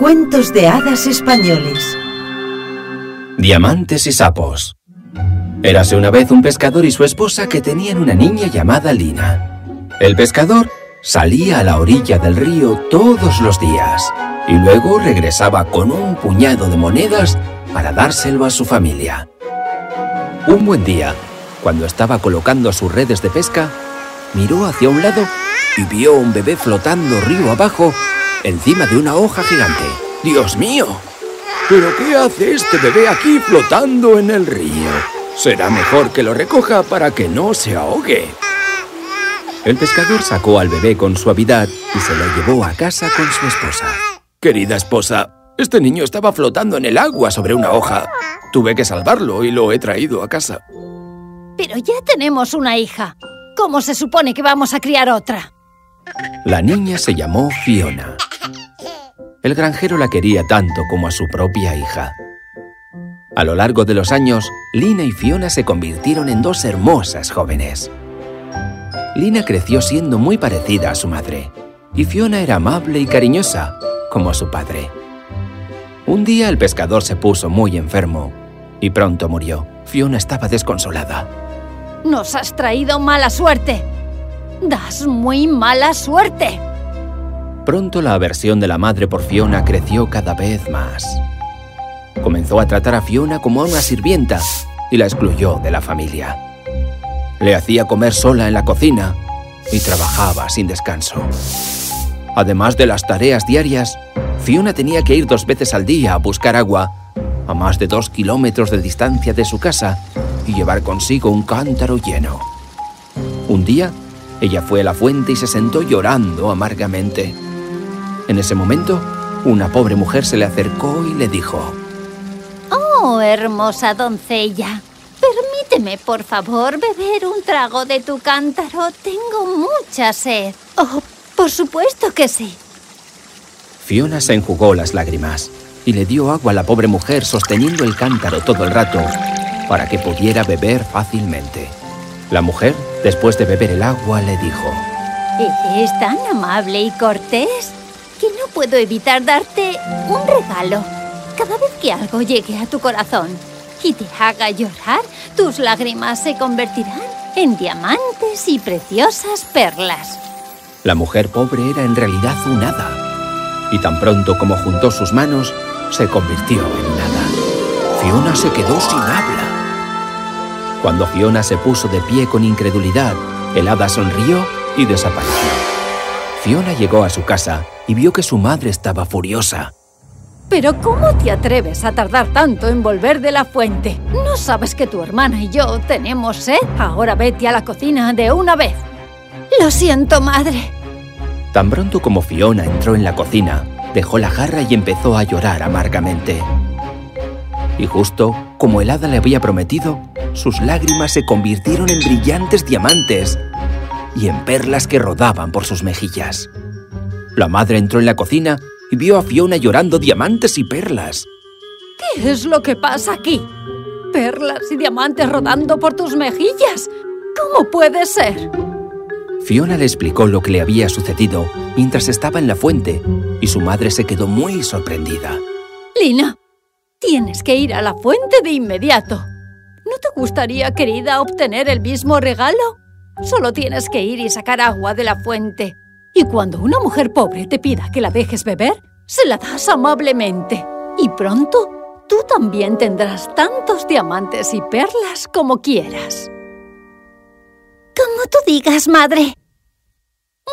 Cuentos de hadas españoles. Diamantes y sapos. Érase una vez un pescador y su esposa que tenían una niña llamada Lina. El pescador salía a la orilla del río todos los días y luego regresaba con un puñado de monedas para dárselo a su familia. Un buen día, cuando estaba colocando sus redes de pesca, miró hacia un lado y vio un bebé flotando río abajo encima de una hoja gigante. ¡Dios mío! ¿Pero qué hace este bebé aquí flotando en el río? Será mejor que lo recoja para que no se ahogue. El pescador sacó al bebé con suavidad y se lo llevó a casa con su esposa. Querida esposa, este niño estaba flotando en el agua sobre una hoja. Tuve que salvarlo y lo he traído a casa. Pero ya tenemos una hija. ¿Cómo se supone que vamos a criar otra? La niña se llamó Fiona. El granjero la quería tanto como a su propia hija. A lo largo de los años, Lina y Fiona se convirtieron en dos hermosas jóvenes. Lina creció siendo muy parecida a su madre, y Fiona era amable y cariñosa, como su padre. Un día el pescador se puso muy enfermo, y pronto murió. Fiona estaba desconsolada. Nos has traído mala suerte. Das muy mala suerte. Pronto la aversión de la madre por Fiona creció cada vez más. Comenzó a tratar a Fiona como a una sirvienta y la excluyó de la familia. Le hacía comer sola en la cocina y trabajaba sin descanso. Además de las tareas diarias, Fiona tenía que ir dos veces al día a buscar agua a más de dos kilómetros de distancia de su casa y llevar consigo un cántaro lleno. Un día, ella fue a la fuente y se sentó llorando amargamente. En ese momento, una pobre mujer se le acercó y le dijo, Oh, hermosa doncella, permíteme, por favor, beber un trago de tu cántaro. Tengo mucha sed. Oh, por supuesto que sí. Fiona se enjugó las lágrimas y le dio agua a la pobre mujer sosteniendo el cántaro todo el rato para que pudiera beber fácilmente. La mujer, después de beber el agua, le dijo, Eres tan amable y cortés puedo evitar darte un regalo. Cada vez que algo llegue a tu corazón y te haga llorar, tus lágrimas se convertirán en diamantes y preciosas perlas. La mujer pobre era en realidad un hada, y tan pronto como juntó sus manos, se convirtió en un hada. Fiona se quedó sin habla. Cuando Fiona se puso de pie con incredulidad, el hada sonrió y desapareció. Fiona llegó a su casa y vio que su madre estaba furiosa. ¿Pero cómo te atreves a tardar tanto en volver de la fuente? ¿No sabes que tu hermana y yo tenemos sed? Ahora vete a la cocina de una vez. Lo siento, madre. Tan pronto como Fiona entró en la cocina, dejó la jarra y empezó a llorar amargamente. Y justo como el hada le había prometido, sus lágrimas se convirtieron en brillantes diamantes y en perlas que rodaban por sus mejillas. La madre entró en la cocina y vio a Fiona llorando diamantes y perlas. ¿Qué es lo que pasa aquí? ¿Perlas y diamantes rodando por tus mejillas? ¿Cómo puede ser? Fiona le explicó lo que le había sucedido mientras estaba en la fuente y su madre se quedó muy sorprendida. Lina, tienes que ir a la fuente de inmediato. ¿No te gustaría, querida, obtener el mismo regalo? Solo tienes que ir y sacar agua de la fuente. Y cuando una mujer pobre te pida que la dejes beber, se la das amablemente. Y pronto, tú también tendrás tantos diamantes y perlas como quieras. Como tú digas, madre.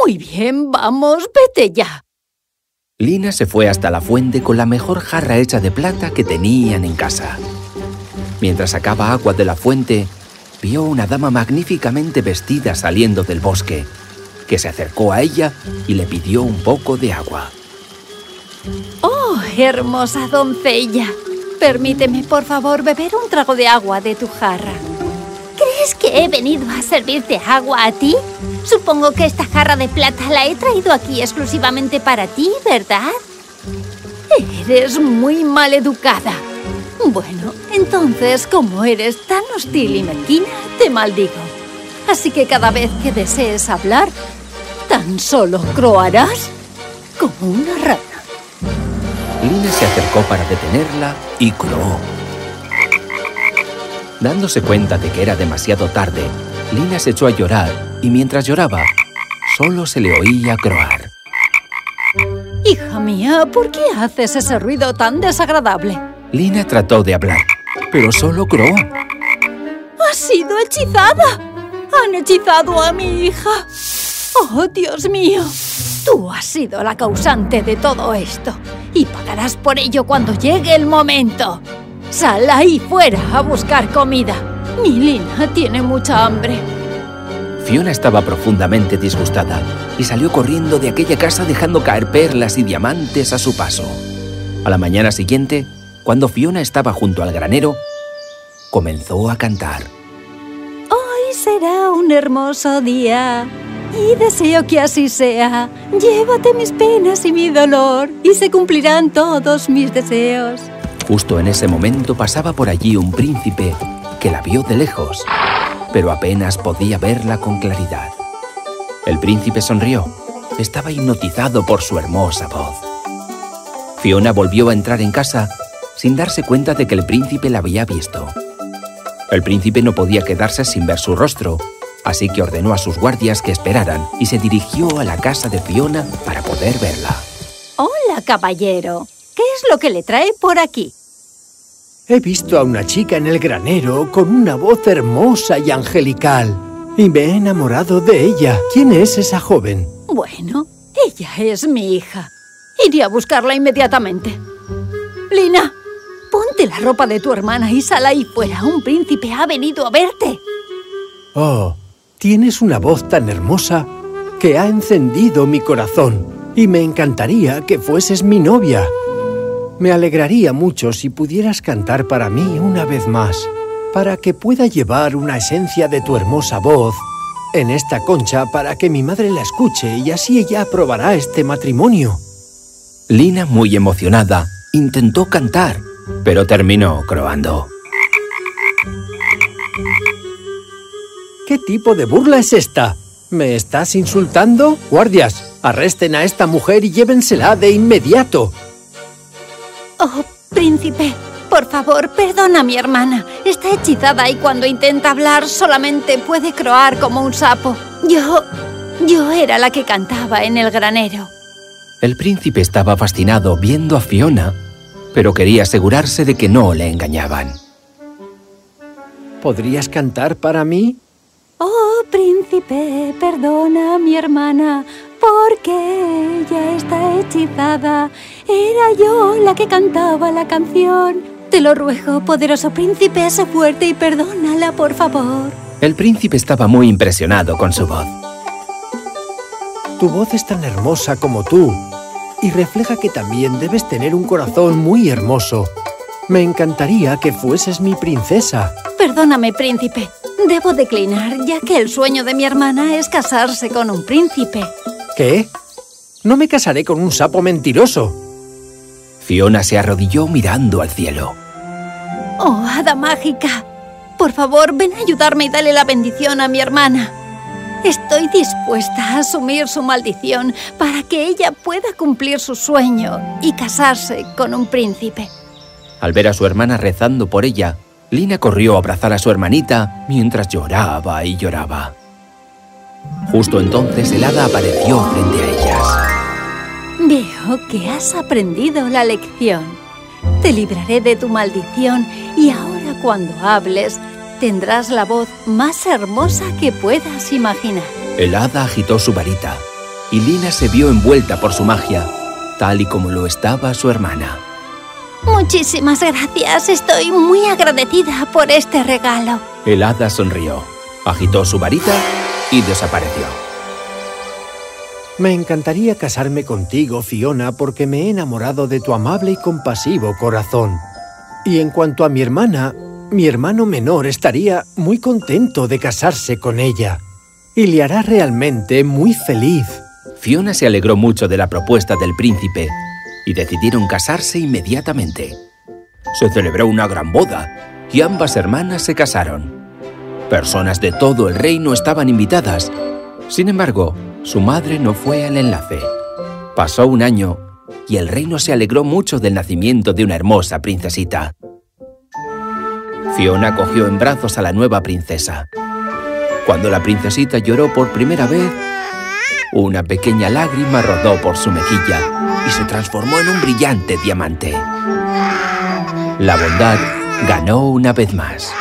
Muy bien, vamos, vete ya. Lina se fue hasta la fuente con la mejor jarra hecha de plata que tenían en casa. Mientras sacaba agua de la fuente, vio una dama magníficamente vestida saliendo del bosque, que se acercó a ella y le pidió un poco de agua. ¡Oh, hermosa doncella! Permíteme, por favor, beber un trago de agua de tu jarra. ¿Crees que he venido a servirte agua a ti? Supongo que esta jarra de plata la he traído aquí exclusivamente para ti, ¿verdad? Eres muy mal educada. Bueno, entonces, como eres tan hostil y mezquina, te maldigo. Así que cada vez que desees hablar, tan solo croarás como una rana. Lina se acercó para detenerla y croó. Dándose cuenta de que era demasiado tarde, Lina se echó a llorar y mientras lloraba, solo se le oía croar. Hija mía, ¿por qué haces ese ruido tan desagradable? Lina trató de hablar, pero solo croó. ¡Ha sido hechizada! ¡Han hechizado a mi hija! ¡Oh, Dios mío! Tú has sido la causante de todo esto y pagarás por ello cuando llegue el momento. Sal ahí fuera a buscar comida. Mi Lina tiene mucha hambre. Fiona estaba profundamente disgustada y salió corriendo de aquella casa dejando caer perlas y diamantes a su paso. A la mañana siguiente, cuando Fiona estaba junto al granero, comenzó a cantar. Será un hermoso día y deseo que así sea. Llévate mis penas y mi dolor y se cumplirán todos mis deseos. Justo en ese momento pasaba por allí un príncipe que la vio de lejos pero apenas podía verla con claridad. El príncipe sonrió. Estaba hipnotizado por su hermosa voz. Fiona volvió a entrar en casa sin darse cuenta de que el príncipe la había visto. El príncipe no podía quedarse sin ver su rostro, así que ordenó a sus guardias que esperaran y se dirigió a la casa de Fiona para poder verla. Hola, caballero. ¿Qué es lo que le trae por aquí? He visto a una chica en el granero con una voz hermosa y angelical. Y me he enamorado de ella. ¿Quién es esa joven? Bueno, ella es mi hija. Iré a buscarla inmediatamente. Lina, ponte la ropa de tu hermana y sal ahí fuera. Un príncipe ha venido a verte. Oh, tienes una voz tan hermosa que ha encendido mi corazón. Y me encantaría que fueses mi novia. Me alegraría mucho si pudieras cantar para mí una vez más, para que pueda llevar una esencia de tu hermosa voz en esta concha para que mi madre la escuche y así ella aprobará este matrimonio. Lina, muy emocionada, intentó cantar, pero terminó croando. ¿Qué tipo de burla es esta? ¿Me estás insultando? Guardias, arresten a esta mujer y llévensela de inmediato. Oh, príncipe, por favor, perdona a mi hermana. Está hechizada y cuando intenta hablar solamente puede croar como un sapo. Yo... yo era la que cantaba en el granero. El príncipe estaba fascinado viendo a Fiona, pero quería asegurarse de que no le engañaban. ¿Podrías cantar para mí? Oh, príncipe, perdona a mi hermana porque ella está hechizada. Era yo la que cantaba la canción. Te lo ruego, poderoso príncipe, sé fuerte y perdónala, por favor. El príncipe estaba muy impresionado con su voz. Tu voz es tan hermosa como tú y refleja que también debes tener un corazón muy hermoso. Me encantaría que fueses mi princesa. Perdóname, príncipe. Debo declinar, ya que el sueño de mi hermana es casarse con un príncipe. ¿Qué? No me casaré con un sapo mentiroso. Fiona se arrodilló mirando al cielo. ¡Oh, hada mágica! Por favor, ven a ayudarme y dale la bendición a mi hermana. Estoy dispuesta a asumir su maldición para que ella pueda cumplir su sueño y casarse con un príncipe. Al ver a su hermana rezando por ella, Lina corrió a abrazar a su hermanita mientras lloraba y lloraba. Justo entonces el hada apareció frente a ellas. Veo que has aprendido la lección. Te libraré de tu maldición y ahora cuando hables tendrás la voz más hermosa que puedas imaginar. El hada agitó su varita y Lina se vio envuelta por su magia, tal y como lo estaba su hermana. Muchísimas gracias. Estoy muy agradecida por este regalo. El hada sonrió, agitó su varita y desapareció. Me encantaría casarme contigo, Fiona, porque me he enamorado de tu amable y compasivo corazón. Y en cuanto a mi hermana, mi hermano menor estaría muy contento de casarse con ella. Y le hará realmente muy feliz. Fiona se alegró mucho de la propuesta del príncipe y decidieron casarse inmediatamente. Se celebró una gran boda y ambas hermanas se casaron. Personas de todo el reino estaban invitadas. Sin embargo, su madre no fue al enlace. Pasó un año y el reino se alegró mucho del nacimiento de una hermosa princesita. Fiona cogió en brazos a la nueva princesa. Cuando la princesita lloró por primera vez, una pequeña lágrima rodó por su mejilla y se transformó en un brillante diamante. La bondad ganó una vez más.